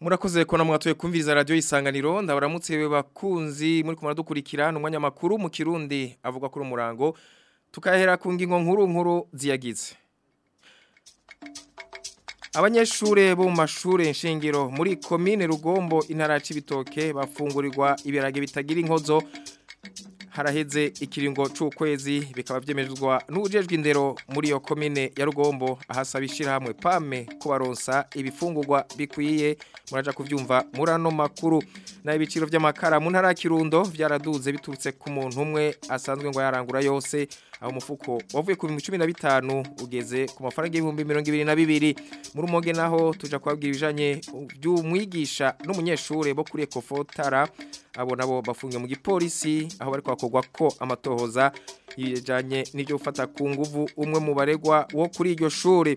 murakoze ko namwatuye kumviriza radio isanganiro ndabaramutse bakunzi muri kumara kumaradukurikira numwanya makuru mu kirundi avuga kuri umurango tukahera ku ngingo nkuru nkuru ziyagize Abanyeshure bo mu mashure nshingiro muri komine Rugombo intara ya Cibitoke bafungurirwa ibirage bitagira inkozo haraheze ikiringo cy'ukwezi bikaba byemejwe n'ujejwe indero muri iyo komine ya rugombo ahasaba ishyirahamwe pame ko baronsa ibifungurwa bikwiye muraja kubyumva murano makuru na ibiciro by'amakara mu ntara ya kirundo byaraduze biturutse ku muntu umwe asanzwe ngo yarangura yose aho umufuko wavuye ku bihumbi cumi na bitanu ugeze ku mafaranga y'ibihumbi mirongo ibiri na bibiri muri umoge naho tujya kubabwira ibijanye by'umwigisha n'umunyeshuri bo kuri ekofotara abo nabo bafungiye mu gipolisi aho bari kwakora hakorwa ko amatohoza yijanye n'ibyo ufata ku nguvu umwe mu baregwa wo kuri iryo shuri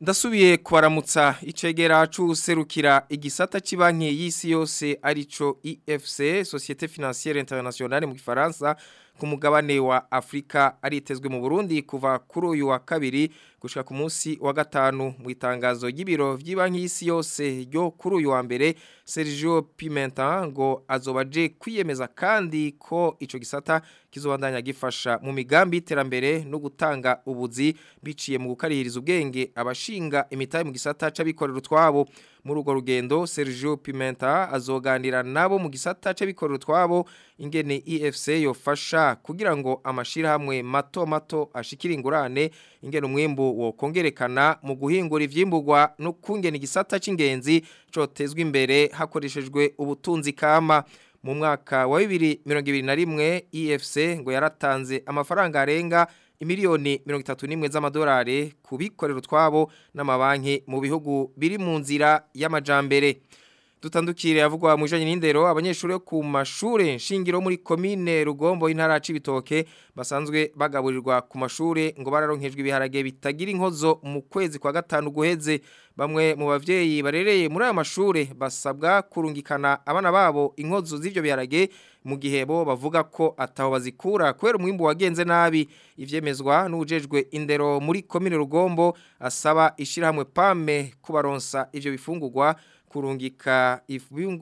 ndasubiye kubaramutsa icegera serukira igisata cy'ibanki y'isi yose arico efuse sosiyete finansiyere Internationale mu gifaransa ku mugabane wa Afrika aritezwe mu burundi kuva kuri uyu wa kabiri gushika ku munsi wa gatanu mu itangazo ry'ibiro by'ibanki y'isi yose ryo kuri uyu wa mbere Sergio Pimenta ngo azobaje kwiyemeza kandi ko ico gisata kizobandanya gifasha mu migambi iterambere no gutanga ubuzi biciye mu gukarihiriza ubwenge abashinga imitahe mu gisata c'abikorera utwabo muri urwo rugendo Sergio Pimenta azoganira nabo mu gisata c'abikorera utwabo ingene EFC yofasha kugira ngo amashyirahamwe mato mato ashikire ingurane ingene umwimbu wokongerekana mu guhingura ivyimburwa no kungena igisata c'ingenzi cotezwe imbere hakoreshejwe ubutunzi kama mu mwaka wa 2021 EFC ngo yaratanze amafaranga arenga imiliyoni 31 z'amadolari kubikorera utwabo n'amabanki mu bihugu biri mu nzira y'amajambere dutandukiriye avugwa mu n'indero abanyeshuri ku mashure shingiro muri commune Rugombo intara cibitoke basanzwe bagaburirwa ku mashure ngo bararonkejwe ibiharage bitagira inkozo mu kwezi kwa gatanu guheze bamwe mu bavyeyi barereye muri aya mashure basabwa kurungikana abana babo inkozo z'ivyo biharage mu gihe bo bavuga ko ataho bazikura kubera umwimbu wagenze nabi ivyemezwa n'ujejwe indero muri commune Rugombo asaba ishirahamwe PAME kubaronsa ivyo bifungurwa kurungika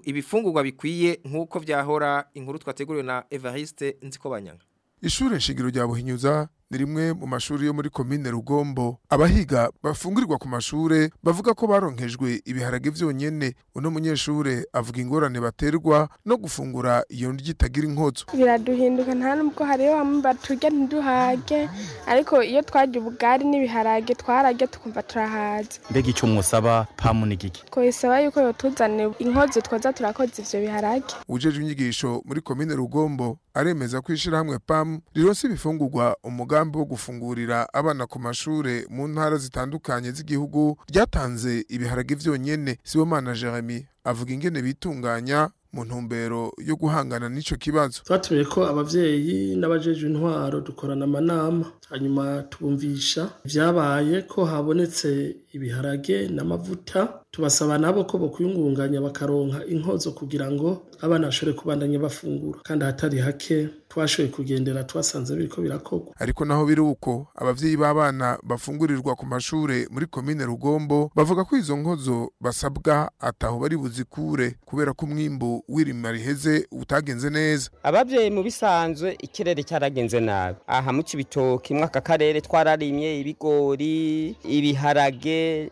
ibifungurwa bikwiye nk'uko byahora inkuru twateguriwe na Evariste nziko banyanga ishuri shingiro rya buhinyuza ni rimwe mu mashuri yo muri komine Rugombo abahiga bafungirwa ku mashure bavuga ko baronkejwe ibiharage vyonyene uno munyeshure avuga ingorane baterwa no gufungura iyo ndyo itagira inkozo biraduhinduka nta nubwo hariyo bamwe baturya ntiduhage ariko iyo twarya ubugari n'ibiharage twararya tukumva turahaze mbega icyo musaba pamu ko isaba yuko yotuzanira inkozo twoza turakoza ivyo biharage ujejwe inyigisho muri komine Rugombo aremeza ko ishirahamwe Pam rironse ibifungurwa umugambi umugambi wo gufungurira abana ku mashure mu ntara zitandukanye z'igihugu ryatanze ibiharage vyonyene Sibomana Jeremy avuga ingene bitunganya mu ntumbero yo guhangana n'ico kibazo twatumiye ko abavyeyi n'abajeje intwaro dukorana amanama hanyuma tubumvisha byabaye ko habonetse ibiharage n'amavuta tubasaba nabo ko bakuyungunganya bakaronka inkozo kugira ngo abana bashobore kubandanya bafungura kandi hatari hake twashoboye kugendera twasanze biriko birakorwa ariko naho biri uko abavyeyi b'abana bafungurirwa ku mashure muri komine rugombo bavuga ko izo nkozo basabwa ataho bari buzikure kubera ko umwimbu w'irima riheze utagenze neza abavyeyi mu bisanzwe ikirere cyaragenze nabi aha mu cibitoki aka karere twararimye ibigori ibiharage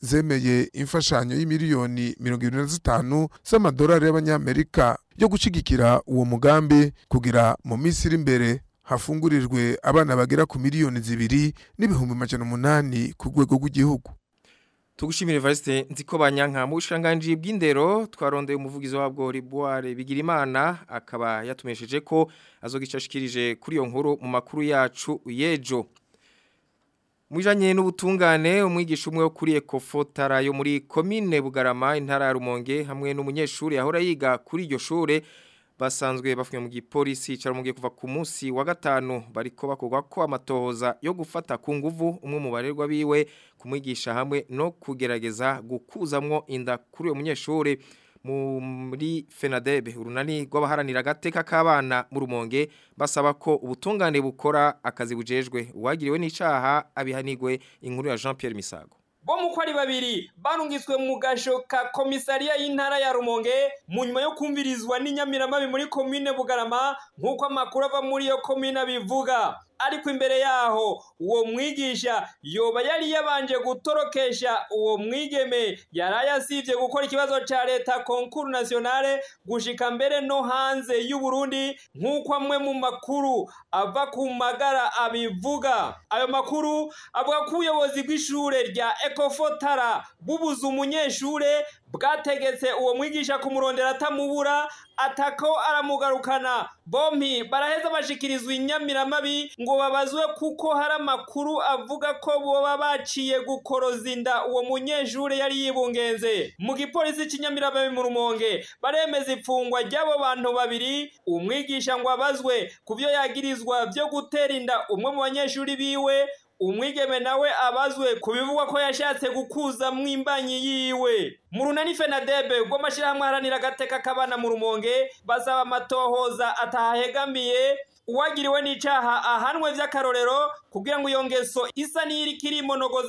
zemeye imfashanyo y'imiliyoni mirongo irindwi na zitanu z'amadolari y'abanyamerika yo gushyigikira uwo mugambi kugira mu minsi iri imbere hafungurirwe abana bagera ku miliyoni zibiri n'ibihumbi magana umunani ku rwego rw'igihugu tugushimire varisite nzi ko banyanka mu bushiranganji bw'indero twarondeye umuvugizi wabwo ribuware bigirimana akaba yatumesheje ko azogishashikirije kuri iyo nkuru mu makuru yacu y'ejo mwijanye n'ubutungane umwigisha umwe wo kuri ekofotara yo muri komine bugarama intara ya rumonge hamwe n'umunyeshuri ahora yiga kuri iryo shure basanzwe bafunye mu gipolisi cyarumungiye kuva ku munsi wa gatanu bariko bakogwa ko amatohoza yo gufata ku nguvu umwe mu barerwa biwe kumwigisha hamwe no kugerageza gukuzamwo inda kuri uyo munyeshuri muri fenadebe urunani rw'abaharanira agateka k'abana mu rumonge basaba ko ubutungane bukora akazi bujejwe uwagiriwe n'icyaha abihanigwe inkuru ya jean Pierre misago bo mu kwari babiri barungitswe mu gasho ka komisariya y'intara ya rumonge mu nyuma yo kumvirizwa n'inyamiramabi muri komine bugarama nk'uko amakuru ava muri iyo komine abivuga ariko imbere yaho uwo mwigisha yoba yari yabanje gutorokesha uwo mwigeme yari yasibye gukora ikibazo cya leta konkuru nasiyonale gushika mbere no hanze y'uburundi nk'uko amwe mu makuru ava ku magara abivuga ayo makuru avuga ko ubuyobozi bw'ishure rya ekofotara bubuze umunyeshuri, bwategetse uwo mwigisha kumurondera atamubura atako aramugarukana Bombi baraheza bashikirizwa inyamiramabi ngo babazwe kuko hari amakuru avuga ko boba baciye gukoroza inda uwo munyeshuri yari yibungenze mu gipolisi cy'inyamiramabi mu rumonge baremeza ifungwa ry'abo bantu babiri umwigisha ngo abazwe ku byo yagirizwa byo gutera inda umwe mu banyeshuri biwe umwigeme nawe abazwe ku bivugwa ko yashatse gukuza mwimbanyi yiwe murunani fenadebe ubwo amashyirahamwe aharanira agateka k'abana mu rumonge basaba amatohoza atahegamiye uwagiriwe n'icyaha ahanwe by'akarorero kugira ngo iyo ngeso isa n'iri kiri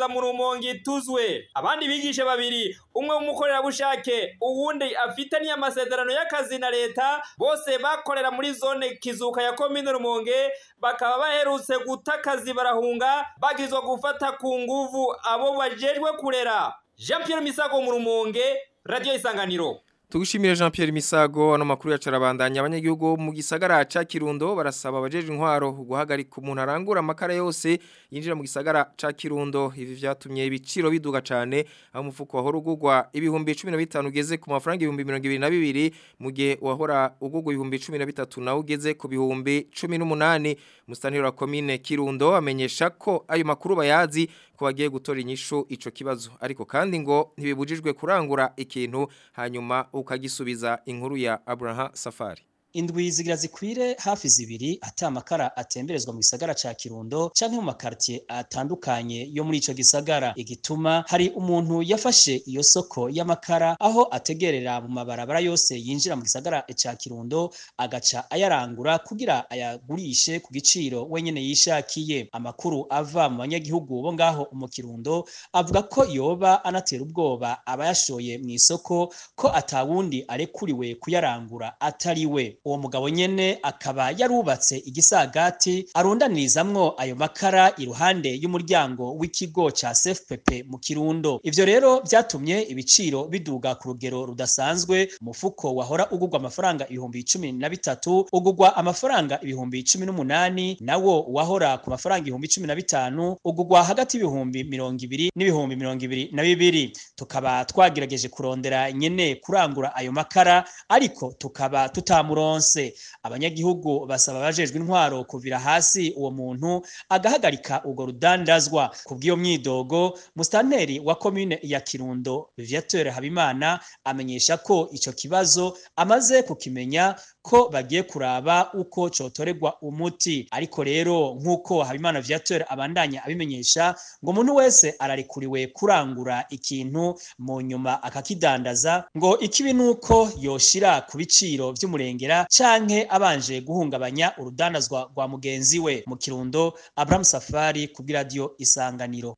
mu rumonge ituzwe abandi bigisha babiri umwe w'umukorerabushake uwundi afite amasezerano y'akazi na leta bose bakorera muri zone kizuka ya komine rumonge bakaba baherutse guta akazi barahunga bagizwa gufata ku nguvu abo bajejwe kurera jean Pierre misago mu rumonge radiyo isanganiro Tugushimiye Jean Pierre Misago ano makuru yacarabandanya abanyagihugu mu gisagara ca Kirundo barasaba abajeje intwaro guhagarika umuntu arangura amakara yose yinjira mu gisagara ca Kirundo ivi vyatumye ibiciro biduga cane amufuko waho ugugwa ibihumbi 15 ugeze ku mafaranga ibihumbi 22 mu gihe wahora ugugwa ibihumbi 13 na ugeze ku bihumbi 18 Musanira komine Kirundo amenyesha ko ayo makuru bayazi ko bagiye gutora inyishu ico kibazo ariko kandi ngo ntibibujijwe kurangura ikintu hanyuma ukagisubiza inkuru ya Abraham Safari indwi zigira zikwire hafi zibiri atamakara atemberezwa mu gisagara cya Kirundo canke mu makartie atandukanye yo muri icyo gisagara igituma hari umuntu yafashe iyo soko y'amakara aho ategerera mu mabarabara yose yinjira mu gisagara ca Kirundo agaca ayarangura kugira ayagurishe ku giciro wenyine yishakiye amakuru ava mu banyagihugu bo ngaho mu Kirundo avuga ko yoba anatera ubwoba abayashoye mu isoko ko atawundi arekuriwe kuyarangura atari we uwo mugabo nyene akaba yarubatse igisagati arundanirizamwo ayo makara iruhande y'umuryango w'ikigo ca CFPP mu Kirundo ibyo rero byatumye ibiciro biduga ku rugero rudasanzwe umufuko wahora ugugwa amafaranga ibihumbi cumi na bitatu ugugwa amafaranga ibihumbi cumi n'umunani nawo wahora ku mafaranga ibihumbi cumi na bitanu ugugwa hagati y'ibihumbi mirongo ibiri n'ibihumbi mirongo ibiri na bibiri tukaba twagerageje kurondera nyene kurangura ayo makara ariko tukaba tutamurondera Alphonse abanyagihugu basaba abajejwe intwaro kuvira hasi uwo muntu agahagarika urwo rudandazwa kubw'iyo myidogo mustanteri wa commune ya Kirundo Viateur Habimana amenyesha ko icyo kibazo amaze kukimenya ko bagiye kuraba uko cotoregwa umuti ariko rero nk'uko habimana viateur abandanya abimenyesha ngo umuntu wese ararikuriwe kurangura ikintu mu nyuma akakidandaza ngo ikibi nuko yoshira ku biciro by'umurengera canke abanje guhungabanya urudandazwa rwa mugenzi we mu kirundo Abramu Safari ku radio isanganiro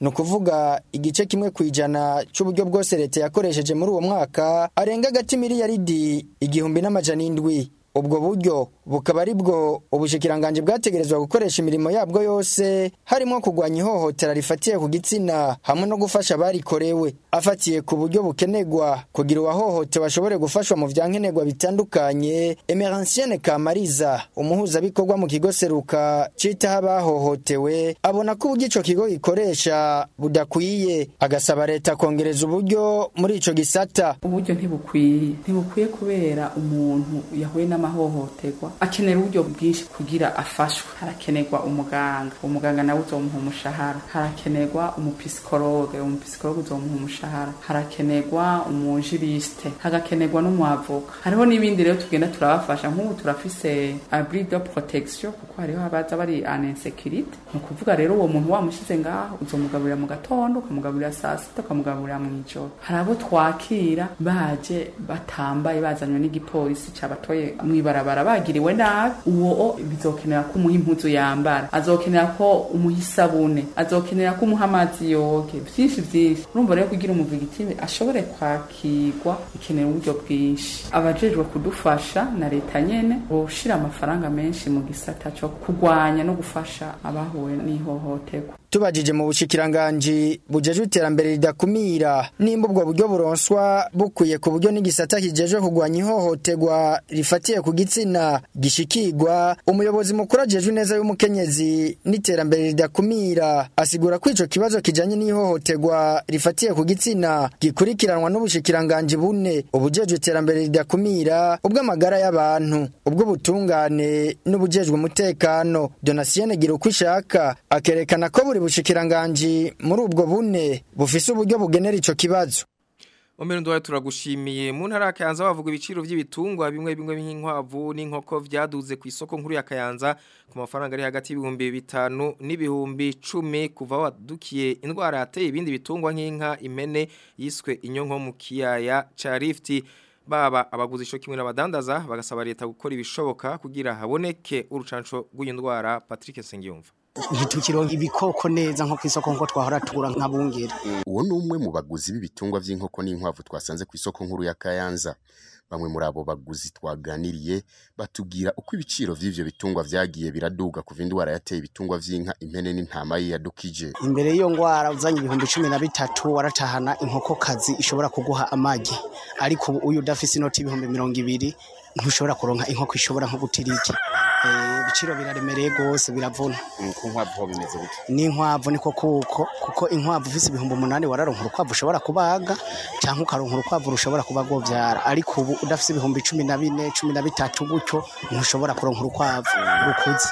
ni ukuvuga igice kimwe ku ijana cy'uburyo bwose leta yakoresheje muri uwo mwaka arenga agati miliyaridi igihumbi n'amajana indwi ubwo buryo bukaba ari bwo ubushikiranganji bwategerezwa gukoresha imirimo yabwo yose harimo kugwanya ihohotera rifatiye ku gitsina hamwe no gufasha abarikorewe afatiye ku buryo bukenerwa kugira uwahohotewe ashobore gufashwa mu vyankenerwa bitandukanye Emerancienne Kamariza umuhuzabikorwa mu kigo seruka citaho abahohotewe abona ko uburyo ico kigo gikoresha budakwiye agasaba leta kongereza uburyo muri icyo gisata uburyo ntibukwiye ntibukwiye kubera umuntu yahuye n'amahohoterwa akenera uburyo bwinshi kugira afashwe harakenerwa umuganga umuganga nawe uzomuha umushahara harakenerwa umupisikologe umupisikologe uzomuha umushahara harakenerwa umujirisite hagakenerwa n'umwavoka hariho n'ibindi rero tugenda turabafasha nk'ubu turafise abrido protection kuko hariho abaza bari aninsekirite ni ukuvuga rero uwo muntu wamushyize ngaho uzomugaburira mu gatondo ukamugaburira saa sita ukamugaburira mu ijoro hari abo twakira baje batambaye bazanywe n'igipolisi cyabatoye mu ibarabara bagiriwe amerewe nabi uwo bizokenera ko umuha impuzu yambara azokenera ko umuha isabune azokenera ko umuha amazi yoge byinshi byinshi urumva rero kugira umuvigitive ashobore kwakirwa bikenera uburyo bwinshi abajejwe kudufasha na leta nyene boshira amafaranga menshi mu gisata co kugwanya no gufasha abahuwe n'ihohoterwa tubajije mu bushikiranganji bujeje iterambere ridakumira nimba ubwo buryo buronswa bukwiye ku buryo n'igisata kijeje kugwanya ihohoterwa rifatiye ku gitsina gishikirwa umuyobozi mukuru ajeje neza y'umukenyezi n'iterambere ridakumira asigura ko icyo kibazo kijyanye n'ihohoterwa rifatiye ku gitsina gikurikiranwa n'ubushikiranganji bune ubujeje iterambere ridakumira ubw'amagara y'abantu ubw'ubutungane n'ubujejwe umutekano uko ishaka akerekana ko buri ubushikiranganji muri ubwo bune bufise uburyo bugenera ico kibazo Omero nduwa turagushimiye mu ntara Kayanza bavuga ibiciro by'ibitungwa bimwe bimwe nk'inkwavu n'inkoko byaduze ku isoko nkuru ya Kayanza ku mafaranga ari hagati y'ibihumbi bitanu n'ibihumbi cumi kuva wadukiye indwara yateye ibindi bitungwa nk'inka impene yiswe inyonko mu kiyaya ca Rifti baba abaguzi cyo kimwe n'abadandaza bagasaba leta gukora ibishoboka kugira haboneke urucanco rw'iyi ndwara Patrick Sengiyumva ntitukironka ibikoko neza nko ku isoko nko twahora tugura nka bungera uwo ni umwe mu baguzi b'ibitungwa by'inkoko n'inkwavu twasanze ku isoko nkuru ya kayanza bamwe muri abo baguzi twaganiriye batubwira uko ibiciro by'ibyo bitungwa byagiye biraduga kuva indwara yateye ibitungwa by'inka impene n'intama ye yadukije imbere y'iyo ndwara uzanye ibihumbi cumi na bitatu waratahana inkokokazi ishobora kuguha amagi ariko uyu udafise inoti y'ibihumbi mirongo ibiri ntushobora kuronka inkoko ishobora nko gutiriki Eh, ibiciro biraremereye rwose biravuna ku nkwavu ho n'inkwavu niko kuko kuko inkwavu ufite ibihumbi umunani wararonka urukwavu ushobora kubaga cyangwa ukaronka urukwavu rushobora kuba rwobyara ariko ubu udafite ibihumbi cumi na bine cumi na bitatu gutyo ntushobora kuronka urukwavu rukuze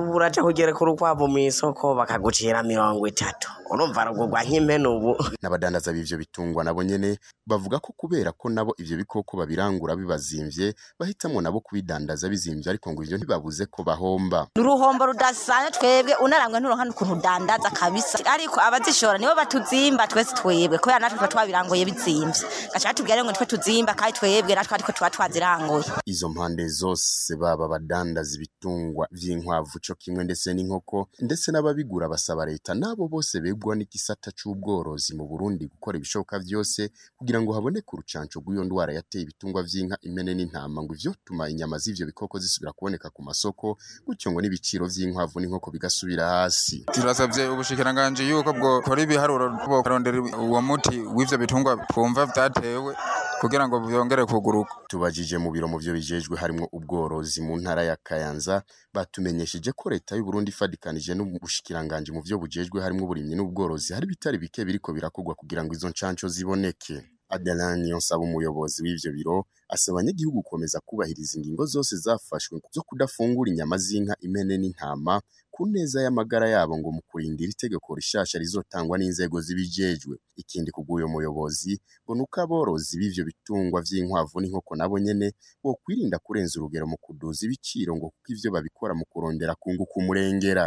ubu uraca kugereka urukwavu mu isoko bakagucira mirongo itatu urumva rugurwa nk'imena ubu n'abadandaza b'ivyo bitungwa nabo nyene bavuga ko kubera ko nabo ibyo bikoko babirangura bibazimbye bahitamo nabo kubidandaza bizimvye ariko ngo ibyo ntibabuze bivuze ko bahomba uruhombo rudasanzwe twebwe unarangwa n'uruhande ukuntu udandaza kabisa ariko abazishora nibo batuzimba twese twebwe kubera natwe tuba twabirangoye bizimvye gaca batubwira ngo nitwe tuzimba kandi twebwe natwe ariko tuba twazirangoye izo mpande zose baba badandaza ibitungwa vy'inkwavu co kimwe ndetse n'inkoko ndetse n'ababigura basaba leta nabo bose begwa n'igisata cy’ubworozi mu Burundi gukora ibishoboka byose kugira ngo haboneke urucanco rw'iyo ndwara yateye ibitungwa vy'inka impene n'intama ngo ivyotuma inyama z’ibyo bikoko zisubira kuboneka ku masoko masoko gutyo ngo n'ibiciro by'inkwavu n'inkoko bigasubira hasi turasabye ubushikiranganji yuko bwokora ibiharuro bokarondera uwo muti w'ivyo bitungwa twumva vyatewe kugira ngo byongere kuguruka tubajije mu biro mu byo bijejwe harimo ubworozi mu ntara ya Kayanza batumenyesheje ko leta y'u Burundi ifadikanije n'ubushikiranganji mu byo bujejwe harimo uburimyi n'ubworozi hari bitari bike biriko birakogwa kugira ngo izo ncanco ziboneke Adarlan Niyonsaba umuyobozi w'ibyo biro asaba abanyagihugu gukomeza kubahiriza ingingo zose zafashwe zo kudafungura inyama z'inka, imene n'intama ku neza y'amagara yabo ngo mu kurinda iri tegeko rizotangwa n'inzego zibijejwe. Ikindi kubw'uyu muyobozi ngo ni uko aborozi b'ivyo bitungwa vy'inkwavu n'inkoko nabo nyene bokwirinda kurenza urugero mu kuduza ibiciro ngo kuko ivyo babikora mu kurondera kunguka umurengera.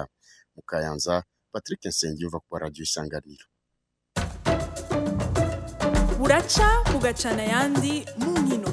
Mu Kayanza, Patrick Nsengiyumva kuba Radio Isanganiro. buraca mugacana ayandi mu nkino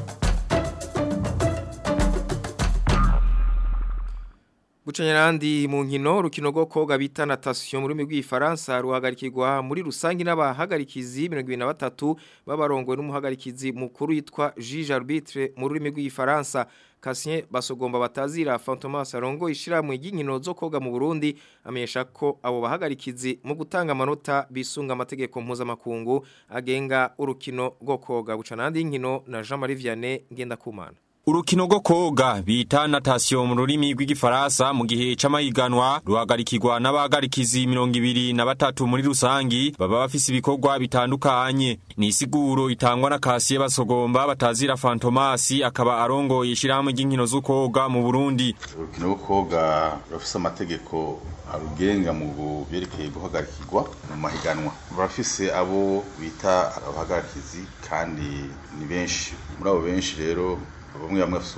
gucanya n'andi mu nkino koga bita natasiyo mu rurimi rw'ifaransa ruhagarikirwa muri rusange n'abahagarikizi mirongo ibiri na batatu babarongowe n'umuhagarikizi mukuru yitwa jiji arbitre mu rurimi rw'ifaransa Kasien basogomba batazira Fantomas arongo ishiramwe ry'inkino zo koga mu Burundi amenyesha ko abo bahagarikizi mu gutanga amanota bisunga amategeko mpuzamakungu agenga urukino go koga gucana n'andi na Jean Marie Vianney kumana urukino rwo koga bita natasiyo mu rurimi rw'igifaransa mu gihe c'amahiganwa ruhagarikirwa n'abahagarikizi mirongo ibiri na batatu muri rusange baba bafise ibikorwa bitandukanye ni isiguro itangwa na kasiye basogomba batazira fantomasi akaba arongoye ishirahamwe ry'inkino zo koga mu burundi urukino rwo koga rurafise amategeko arugenga mu byerekeye guhagarikirwa mu mahiganwa barafise abo bita abahagarikizi kandi ni benshi muri abo benshi rero bamwe bamwe bafite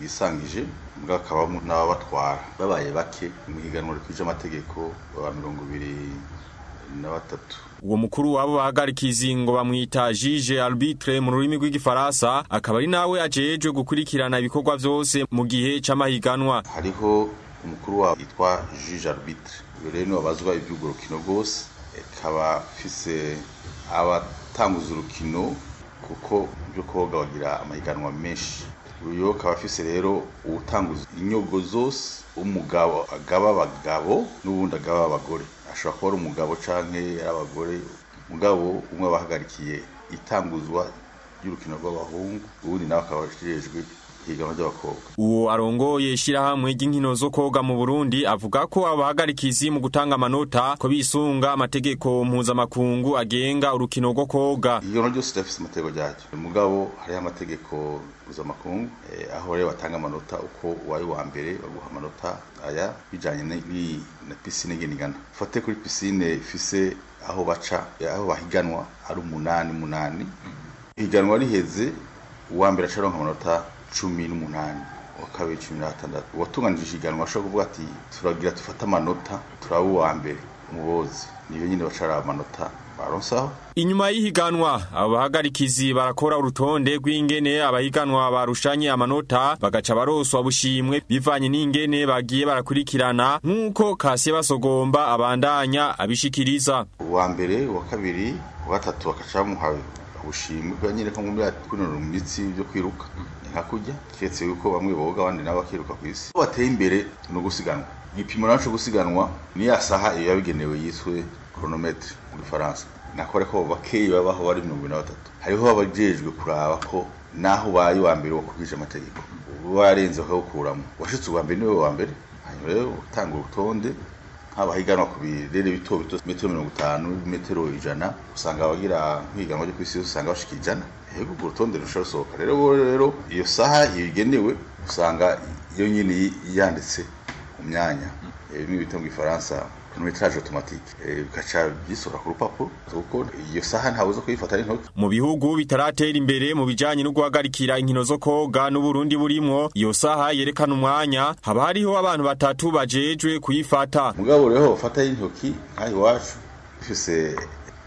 bisangije mbwa hakabamo n'ababatwara babaye bake mu higanwa rikwije amategeko ba mirongo ibiri na batatu uwo mukuru wabo bahagarika ngo bamwita Jige Arbitre mu rurimi rw'igifaransa akaba ari nawe ajeje gukurikirana ibikorwa byose mu gihe cy'amahiganwa hariho umukuru wabo yitwa Jige Arbitre rero ni iby'ubwo rukino ikaba fise abatanguza urukino kuko byo koga bagira amahiganwa menshi uyu akaba afise rero uwutanguza inyogo zose umugabo agaba abagabo n'ubundi agaba abagore ashobora kuba ari umugabo canke ari abagore mugabo umwe abahagarikiye itanguzwa ry'urukino rw'abahungu ubundi nawe akaba ajejwe higanwa ry'abakobwa uwo arongoye ishyirahamwe ry'inkino zo koga mu burundi avuga ko abahagarikizi mu gutanga amanota ko amategeko mpuzamakungu agenga urukinogo rwo koga higanwa ryose rirafise amategeko ryacyo mugabo hariho amategeko mpuzamakungu eh, aho rero batanga amanota uko uwaye wa mbere waguha amanota aya bijanye na pisine ngenigana ufate kuri pisine ifise aho baca eh, aho bahiganwa ari umunani umunani ihiganwa riheze uwa mbere acaronka amanota cumi n'umunani wa kabiri cumi na gatandatu uwatunganije ikiganiro ashobora kuvuga ati turagira dufate amanota turaba uwa mbere umubozi niyo nyine bacara amanota baronsaho inyuma y'ihiganwa abahagarikizi barakora urutonde rw'ingene abahiganwa barushanye amanota bagaca baroswa bushimwe bivanye n'ingene bagiye barakurikirana nk'uko kasiye basogomba abandanya abishikiriza uwa mbere uwa kabiri uwa gatatu bagaca bamuha ubushimwe bwa nyine ko mu myaka byo kwiruka hakujya keretse yuko bamwe boga abandi nabo bakiruka ku isi bateye imbere ni ugusiganwa igipimo naco gusiganwa ni ya saha iyo yabigenewe yiswe chronometre mu gifaransa nakore ko bakeyi babaho bari mirongo ine na batatu hariho abajejwe kuraba ko naho ubaye uwa mbere wakubwije amategeko uba yarenze bakawukuramo washitse uwa mbere niwe wa mbere hanyuma rero utanga urutonde haba higanwa ku birere bito bito metero mirongo itanu metero ijana usanga abagira nk'ihiganwa ryo ku isi usanga bashika ijana yego urwo rutonde rushobora gusohoka rero rero iyo saha igenewe usanga iyo nyine yanditse ku myanya ibi eh, bita mu gifaransa nometage automatique eh, bigaca bisohora ku rupapuro kuko iyo saha ntawe uza kuyifata n'intoki mu bihugu bitaratera imbere mu bijyanye no guhagarikira inkino zo koga n'uburundi burimwo iyo saha yerekana umwanya haba hariho abantu batatu bajejwe kuyifata mugabo reho fata y'intoki nkaho iwacu dufise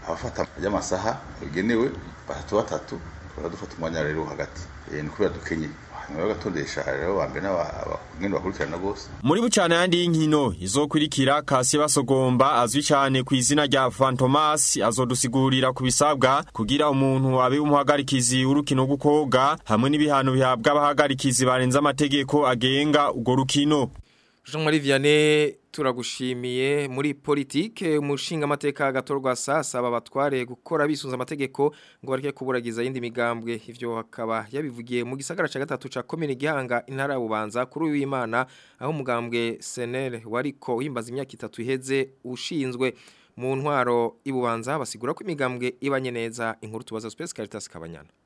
abafata ry'amasaha bigenewe batatu batatu baradufata umwanya rero hagati ni kubera dukenyeye nyuma yo gatondesha rero bambere n'abanyine bakurikirana bose muri bucana yandi y'inkino izokurikira kasi basogomba azwi cyane ku izina rya fantomas azodusigurira ku bisabwa kugira umuntu abe umuhagarikizi w'urukino rw'ukoga hamwe n'ibihano bihabwa abahagarikizi barenze amategeko agenga urwo rukino Jean-Marie Vianney turagushimiye muri politike umushinga amateka gatorwa saba batware gukora bisunza amategeko ngo bareke kuburagiza yindi migambwe ivyo hakaba yabivugiye mu gisagara ca gatatu ca commune Gihanga intara bubanza kuri uwimana aho umugambwe senere wariko uhimbaza imyaka itatu iheze ushinzwe mu ntwaro ibubanza basigura ko imigambwe ibanye neza inkuru tubaza Space Caritas kabanyana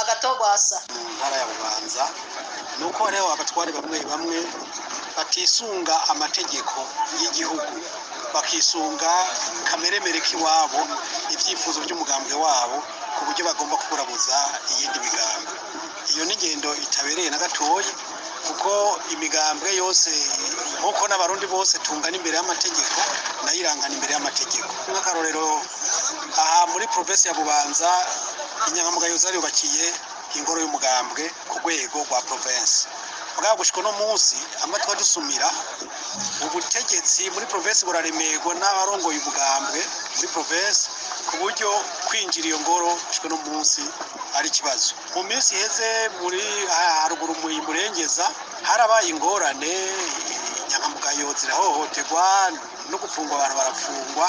agatorwaza mu ntara ya bubanza ni uko hariho abatware bamwe bamwe batisunga amategeko y'igihugu bakisunga kameremere iwabo ibyifuzo by'umugambwe wabo ku buryo bagomba kuburabuza iyindi migambi iyo ni ingendo itabereye na gatoya kuko imigambwe yose nk'uko n'abarundi bose tungana imbere y'amategeko nayo irangana imbere y'amategeko nk'akarorero aha muri provinsi ya bubanza inyangamugayo zarubakiye ingoro y'umugambwe ku rwego rwa provinsi bwagushwe uno munsi amatwi adusumira ubutegetsi muri porovensi buraremerwa n'abarongoye ubwambwe muri porovensi ku buryo kwinjira iyo ngoro bishwe no munsi ari ikibazo mu minsi iheze muri haruguru murengeza harabaye ingorane inyangamugayo zirahohoterwa no gufungwa abantu barafungwa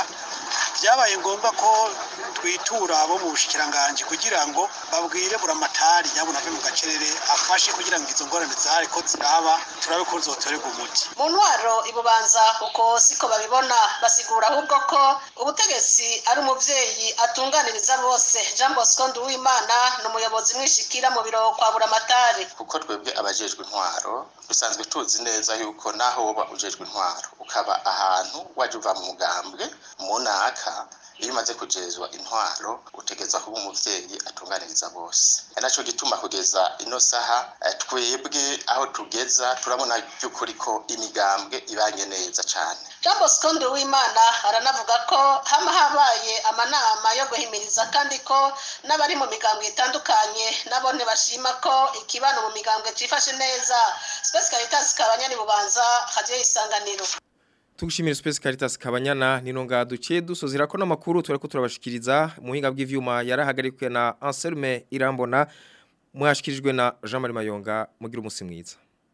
byabaye ngombwa ko twitura abo mu bushikiranganji kugira ngo babwire buramatari nyabuna ave mu gacerere afashe kugira ngo izo ngorane zihari ko ziraba turabe ko zotorerwa umuti mu ntwaro ibubanza uko siko babibona basigura ahubwo ko ubutegetsi ari umubyeyi atunganiriza bose jean bosco nduwimana ni umuyobozi mwishikira mu biro kwa buramatari kuko twebwe abajejwe intwaro dusanzwe tuzi neza yuko naho woba ujejwe intwaro ukaba ahantu waje uva mu mugambwe mu ntaka runaka iyo umaze kugezwa intwaro utegeza kuba umubyeyi atunganiriza bose nacyo gituma kugeza ino saha eh, twebwe aho tugeza turabona by'ukuri ko imigambwe ibanye neza cyane jean bosco w'imana aranavuga ko haba habaye amanama yo guhimiriza kandi ko n'abari mu migambwe itandukanye nabo ntibashima ko ikibano mu migambwe cyifashe neza sipesi karitasi ni bubanza hajyaho isanganiro tugushimira Space Caritas Kabanyana nino ngadukiye dusozira ko namakuru turako turabashikiriza muhinga bw'ivyuma yarahagarikwe na Anselme Irambona mwashikirijwe na Jean Marie Mayonga mugira umunsi mwiza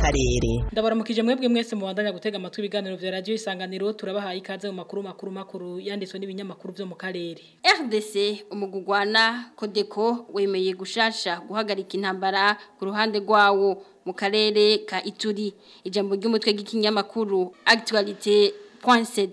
karere ndabaramukije mwebwe mwese mubandanya gutega amatwi ibiganiro vya radio isanganiro turabahaye ikaze mu makuru makuru makuru yanditswe n'ibinyamakuru byo mu karere RDC umugugwana Kodeko wemeye gushasha guhagarika intambara ku ruhande rwawo mu karere ka Ituri ijambo ry'umutwe g'ikinyamakuru actualité .7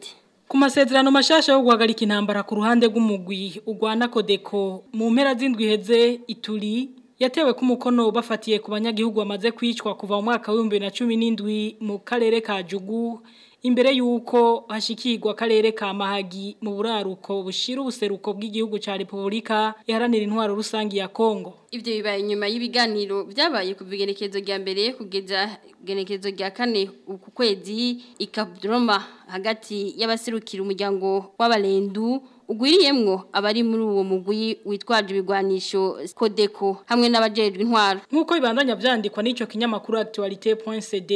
ku masezerano mashasha yo guhagarika intambara ku ruhande rw'umugwi ugwana kodeko mu mpera z'indwi heze ituri yatewe ku mukono bafatiye ku banyagihugu amaze kwicwa kuva mu mwaka w'ibihumbi na cumi n'indwi mu karere ka jugu imbere y'uko hashikirwa akarere ka mahagi mu buraruko bushira ubuseruko bw'igihugu cya repubulika iharanira intwaro rusange ya kongo ibyo bibaye nyuma y'ibiganiro byabaye ku bigenekezo rya mbere kugeza igenekezo rya kane uku kwezi ikabdroma hagati y'abaserukira umuryango w'abarendu ugwiriyemwo abari muri uwo mugwi witwaje ibigwanisho kodeko hamwe n'abajejwe intwaro nk'uko bibandanya byandikwa n'ico kinyamakuru actualité.cd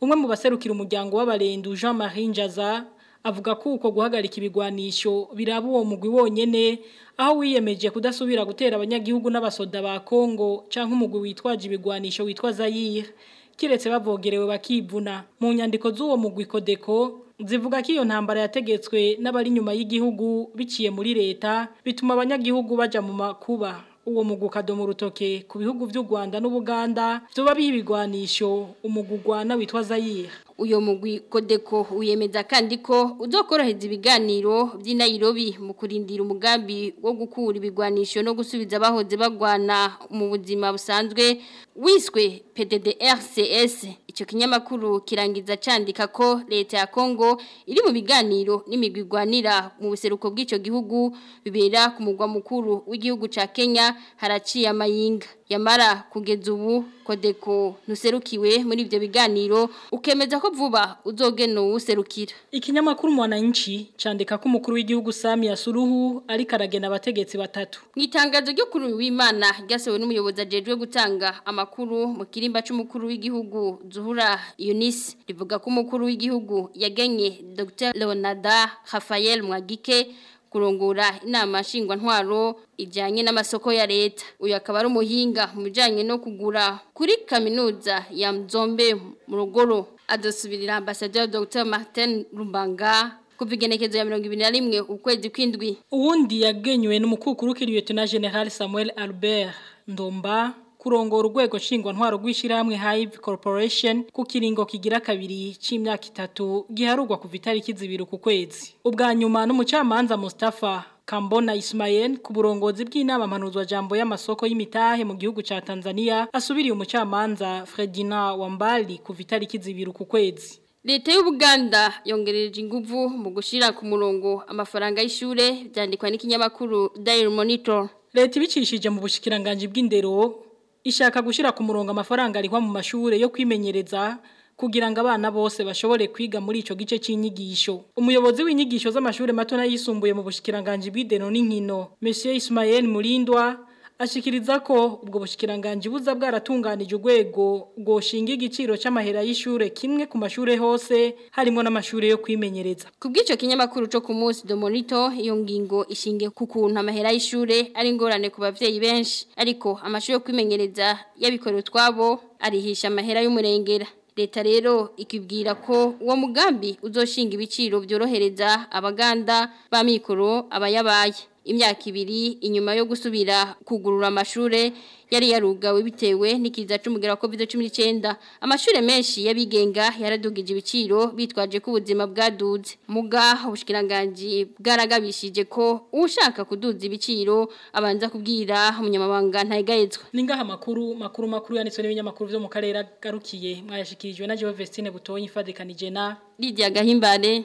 umwe mu baserukira umuryango w'abarendu Jean-Marie Njaza avuga ko uko guhagarika ibigwanisho biraba uwo mugwi wonyene aho wiyemeje kudasubira gutera abanyagihugu n'abasoda ba Congo cyangwa umugwi witwaje ibigwanisho witwa Zaire kiretse bavogerewe bakivuna mu nyandiko z'uwo mugwi kodeko zivuga ko iyo ntambara yategetswe n'abari inyuma y'igihugu biciye muri leta bituma abanyagihugu bajya mu makuba uwo muguka mu rutoke ku bihugu by'u rwanda n'ubuganda byuba bihibigwanisho urwana witwa zayira uyo mugwi kodeko uyemeza kandi ko uzokorohereza ibiganiro Nairobi mu kurindira umugambi wo gukura ibigwanisho no gusubiza abahoze bagwana mu buzima busanzwe wiswe PDDRCS icyo kinyamakuru kirangiza candika ko leta ya Congo iri mu biganiro n'imigwigwanira mu buseruko bw'ico gihugu bibera ku mugwa mukuru w'igihugu ca Kenya haraciye amayinga yamara kugeza ubu kodeko nuserukiwe muri ibyo biganiro ukemeza ko vuba uzogena uwuserukira ikinyamakuru mwananchi cyandika ko umukuru w'igihugu Sami Yasuruhu ariko aragena abategetsi batatu mu itangazo ryo kuri w'Imana ryasohowe n'umuyobozi ajejwe gutanga amakuru mu kirimba cy'umukuru w'igihugu Zuhura Eunice rivuga ko umukuru w'igihugu yagenye Dr Leonardo Rafael Mwagike kurongora inama ntwaro ijyanye n'amasoko ya leta uyu akaba ari umuhinga mu no kugura kuri kaminuza ya mzombe mu rugoro adasubirira ambasaderi dr martin rumbanga kubigenekezo ya mirongo ibiri na rimwe ukwezi kw'indwi uwundi yagenywe n'umukuru kuri na general samuel albert ndomba kurongora urwego nshingwantwaro rw'ishyirahamwe Hive Corporation ku kigira kabiri c'imyaka itatu giharugwa kuva itariki zibiri ku kwezi ubwa nyuma n'umucamanza Mustafa Kambona Ismael ku burongozi bw'inama mpanuzwa jambo y'amasoko y'imitahe mu gihugu ca Tanzania asubiriye umucamanza Fredina Wambali ku vitariki zibiri kwezi Leta y'Ubuganda yongereje inguvu mu gushira ku murongo amafaranga y'ishure n'ikinyamakuru Daily Monitor Leta ibicishije mu bushikiranganje bw'indero ishaka gushyira ku murongo amafaranga arihwa mu mashuri yo kwimenyereza kugira ngo abana bose bashobore kwiga muri icyo gice cy'inyigisho umuyobozi w'inyigisho z'amashuri mato yisumbuye mu bushikiranganje bw'ideno n'inkino Monsieur Ismael Murindwa ashikiriza ko ubwo bushikiranganji buza bwaratunganije urwego goshinga igiciro cy'amahera y'ishure kimwe ku mashure hose harimo n'amashure yo kwimenyereza kubw'ico kinyamakuru cyo ku munsi de monitor iyo ngingo ishingiye kukuntu amahera y'ishure ari ngorane ku bavyeyi benshi ariko amashure yo kwimenyereza yabikorewe twabo arihisha amahera y'umurengera leta rero ikibwira ko uwo mugambi uzoshinga ibiciro byorohereza abaganda b’amikoro abayabaye imyaka ibiri inyuma yo gusubira kugurura amashure yari yarugawe bitewe n'ikiza cy'umugera covid 19 amashure menshi yabigenga yaradugije ibiciro bitwaje ko ubuzima bwaduze muga ubushikiranganje bwaragabishije ko ushaka kuduza ibiciro abanza kubwira umunyamabanga ntayigayetswe ningaha makuru makuru makuru yanitswe n'ibinyamakuru byo mu karere garukiye mwayashikirijwe na Joe Vestine Butonyi Fadrika Nijena Lydia Gahimbare